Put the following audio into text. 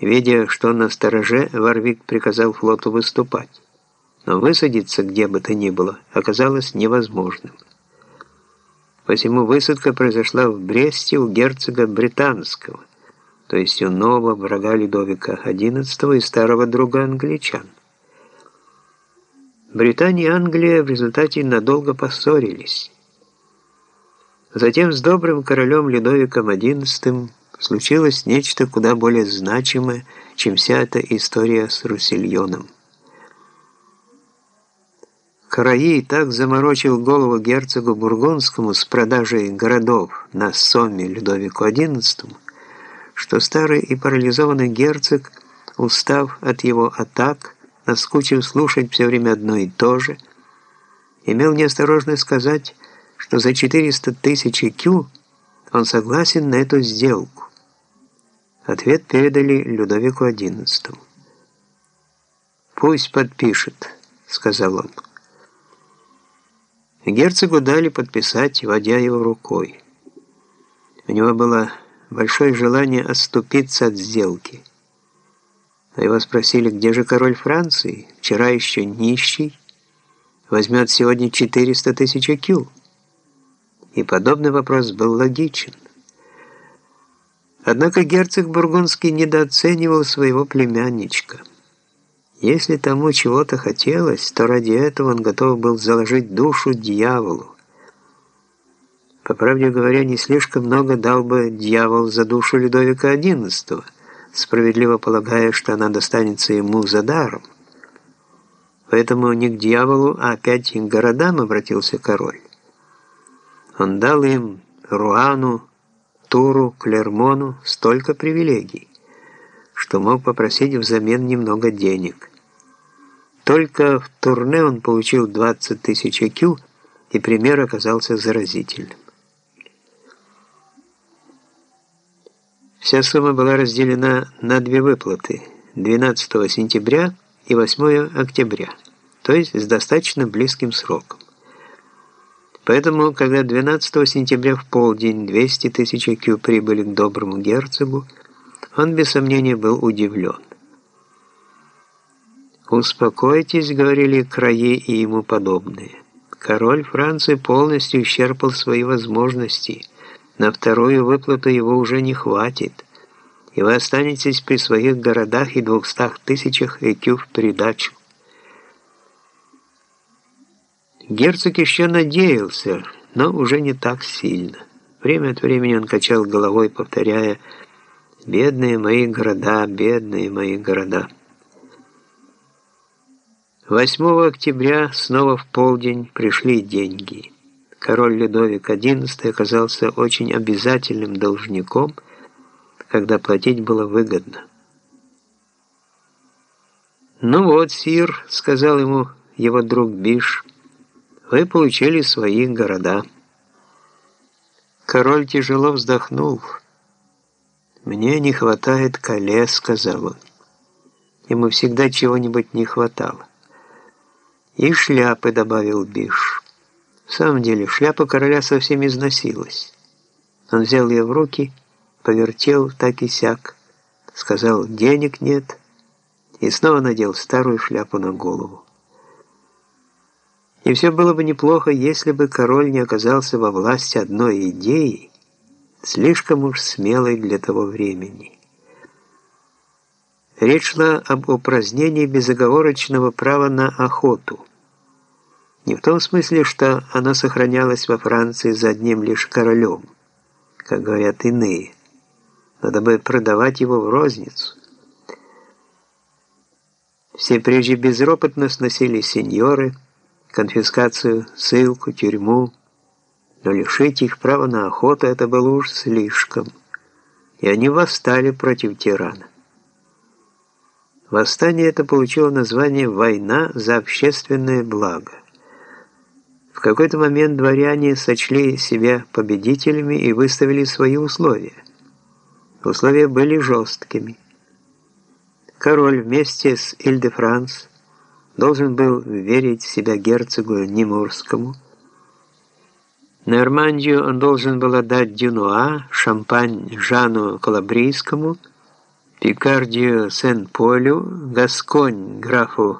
Видя, что на стороже, Варвик приказал флоту выступать. Но высадиться где бы то ни было оказалось невозможным. Посему высадка произошла в Бресте у герцога Британского, то есть у нового врага Людовика XI и старого друга англичан. Британия и Англия в результате надолго поссорились. Затем с добрым королем Людовиком XI случилось нечто куда более значимое, чем вся эта история с Руссельоном. Караи так заморочил голову герцогу Бургундскому с продажей городов на Сомме Людовику XI, что старый и парализованный герцог, устав от его атак, наскучив слушать все время одно и то же, имел неосторожность сказать, что за 400 тысяч кю он согласен на эту сделку. Ответ передали Людовику XI. «Пусть подпишет», — сказал он. Герцогу дали подписать, водя его рукой. У него было большое желание отступиться от сделки. Но его спросили, где же король Франции, вчера еще нищий, возьмет сегодня 400 тысяч кю. И подобный вопрос был логичен. Однако герцог Бургундский недооценивал своего племянничка. Если тому чего-то хотелось, то ради этого он готов был заложить душу дьяволу. По правде говоря, не слишком много дал бы дьявол за душу Людовика XI, справедливо полагая, что она достанется ему за даром. Поэтому не к дьяволу, а опять к городам обратился король. Он дал им Руану, Туру, Клермону столько привилегий, что мог попросить взамен немного денег. Только в турне он получил 20 тысяч кю, и пример оказался заразительным. Вся сумма была разделена на две выплаты – 12 сентября и 8 октября, то есть с достаточно близким сроком. Поэтому, когда 12 сентября в полдень 200 тысяч кю прибыли к доброму герцогу, он без сомнения был удивлен. «Успокойтесь», — говорили краи и ему подобные. Король Франции полностью исчерпал свои возможности. На вторую выплату его уже не хватит, и вы останетесь при своих городах и двухстах тысячах ЭКЮ в придачу. Герцог еще надеялся, но уже не так сильно. Время от времени он качал головой, повторяя «Бедные мои города, бедные мои города». 8 октября снова в полдень пришли деньги. Король Людовик XI оказался очень обязательным должником, когда платить было выгодно. «Ну вот, сир», — сказал ему его друг Биш, — вы получили свои города. Король тяжело вздохнул. «Мне не хватает колес», — сказал он. Ему всегда чего-нибудь не хватало. «И шляпы», — добавил Биш. В самом деле, шляпа короля совсем износилась. Он взял ее в руки, повертел так и сяк, сказал «денег нет» и снова надел старую шляпу на голову. И все было бы неплохо, если бы король не оказался во власти одной идеи, слишком уж смелой для того времени. Речь шла об упразднении безоговорочного права на охоту. Не в том смысле, что оно сохранялось во Франции за одним лишь королем, как говорят иные. Надо бы продавать его в розницу. Все прежде безропотно сносили сеньоры – конфискацию, ссылку, тюрьму, но лишить их права на охоту это было уж слишком, и они восстали против тирана. Восстание это получило название «Война за общественное благо». В какой-то момент дворяне сочли себя победителями и выставили свои условия. Условия были жесткими. Король вместе с Иль-де-Франс должен был верить в себя герцогу Немурскому. Нормандию он должен был отдать Дюнуа, Шампань Жану Калабрийскому Пикардию Сен-Полю, Гасконь графу